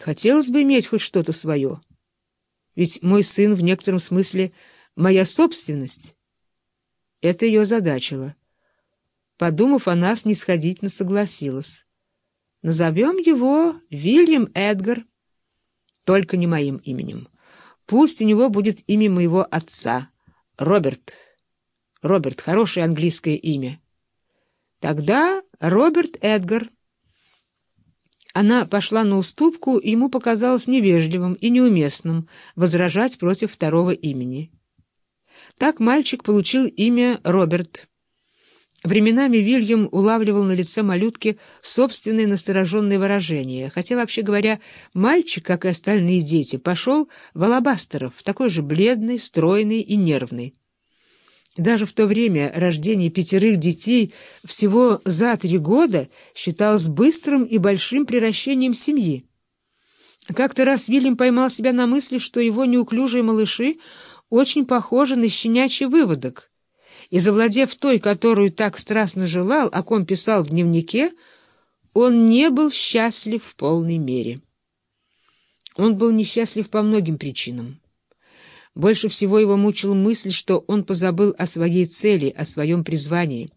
Хотелось бы иметь хоть что-то свое. Ведь мой сын в некотором смысле моя собственность. Это ее задачило. Подумав, она снисходительно согласилась. Назовем его Вильям Эдгар. Только не моим именем. Пусть у него будет имя моего отца. Роберт. Роберт — хорошее английское имя. Тогда Роберт Эдгар. Она пошла на уступку, ему показалось невежливым и неуместным возражать против второго имени. Так мальчик получил имя Роберт. Временами Вильям улавливал на лице малютки собственные настороженные выражения, хотя, вообще говоря, мальчик, как и остальные дети, пошел в алабастеров, такой же бледный, стройный и нервный. Даже в то время рождение пятерых детей всего за три года считалось быстрым и большим приращением семьи. Как-то раз Вильям поймал себя на мысли, что его неуклюжие малыши очень похожи на щенячий выводок, и, завладев той, которую так страстно желал, о ком писал в дневнике, он не был счастлив в полной мере. Он был несчастлив по многим причинам. Больше всего его мучила мысль, что он позабыл о своей цели, о своем призвании.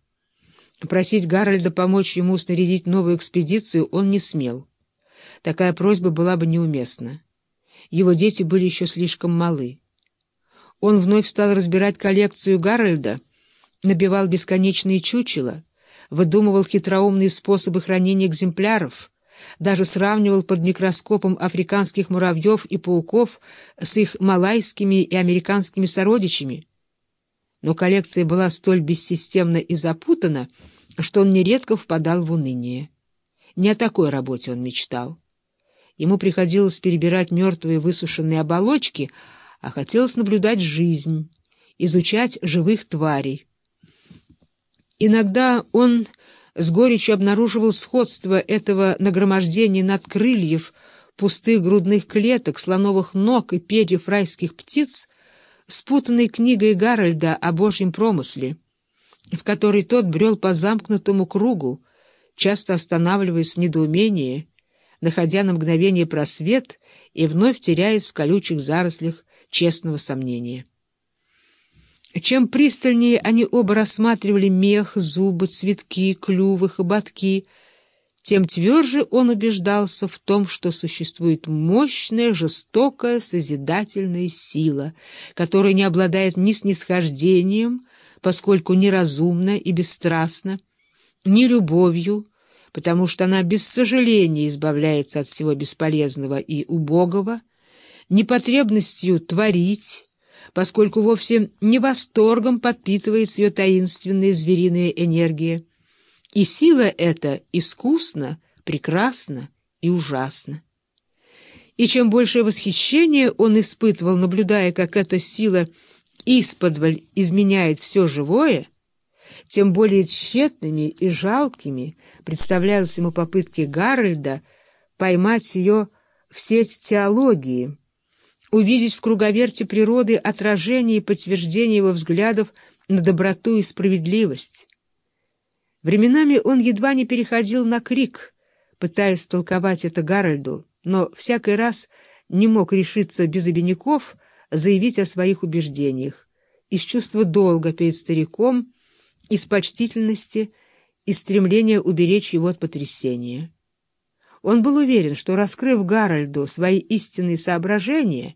Просить Гарольда помочь ему снарядить новую экспедицию он не смел. Такая просьба была бы неуместна. Его дети были еще слишком малы. Он вновь стал разбирать коллекцию Гарольда, набивал бесконечные чучела, выдумывал хитроумные способы хранения экземпляров — даже сравнивал под микроскопом африканских муравьев и пауков с их малайскими и американскими сородичами. Но коллекция была столь бессистемна и запутана, что он нередко впадал в уныние. Не о такой работе он мечтал. Ему приходилось перебирать мертвые высушенные оболочки, а хотелось наблюдать жизнь, изучать живых тварей. Иногда он с горечью обнаруживал сходство этого нагромождения надкрыльев, пустых грудных клеток, слоновых ног и перьев райских птиц, спутанной книгой Гарольда о Божьем промысле, в которой тот брел по замкнутому кругу, часто останавливаясь в недоумении, находя на мгновение просвет и вновь теряясь в колючих зарослях честного сомнения. Чем пристальнее они оба рассматривали мех, зубы, цветки, клювы, хоботки, тем тверже он убеждался в том, что существует мощная, жестокая, созидательная сила, которая не обладает ни снисхождением, поскольку неразумна и бесстрастна, ни любовью, потому что она без сожаления избавляется от всего бесполезного и убогого, ни потребностью творить, поскольку вовсе не восторгом подпитывается ее таинственная звериная энергия. И сила эта искусна, прекрасна и ужасна. И чем большее восхищение он испытывал, наблюдая, как эта сила исподволь изменяет все живое, тем более тщетными и жалкими представлялись ему попытки Гарольда поймать ее в сеть теологии, увидеть в круговерте природы отражение и подтверждение его взглядов на доброту и справедливость. Временами он едва не переходил на крик, пытаясь толковать это Гарольду, но всякий раз не мог решиться без обиняков заявить о своих убеждениях, из чувства долга перед стариком, из почтительности, из стремления уберечь его от потрясения. Он был уверен, что, раскрыв Гарольду свои истинные соображения,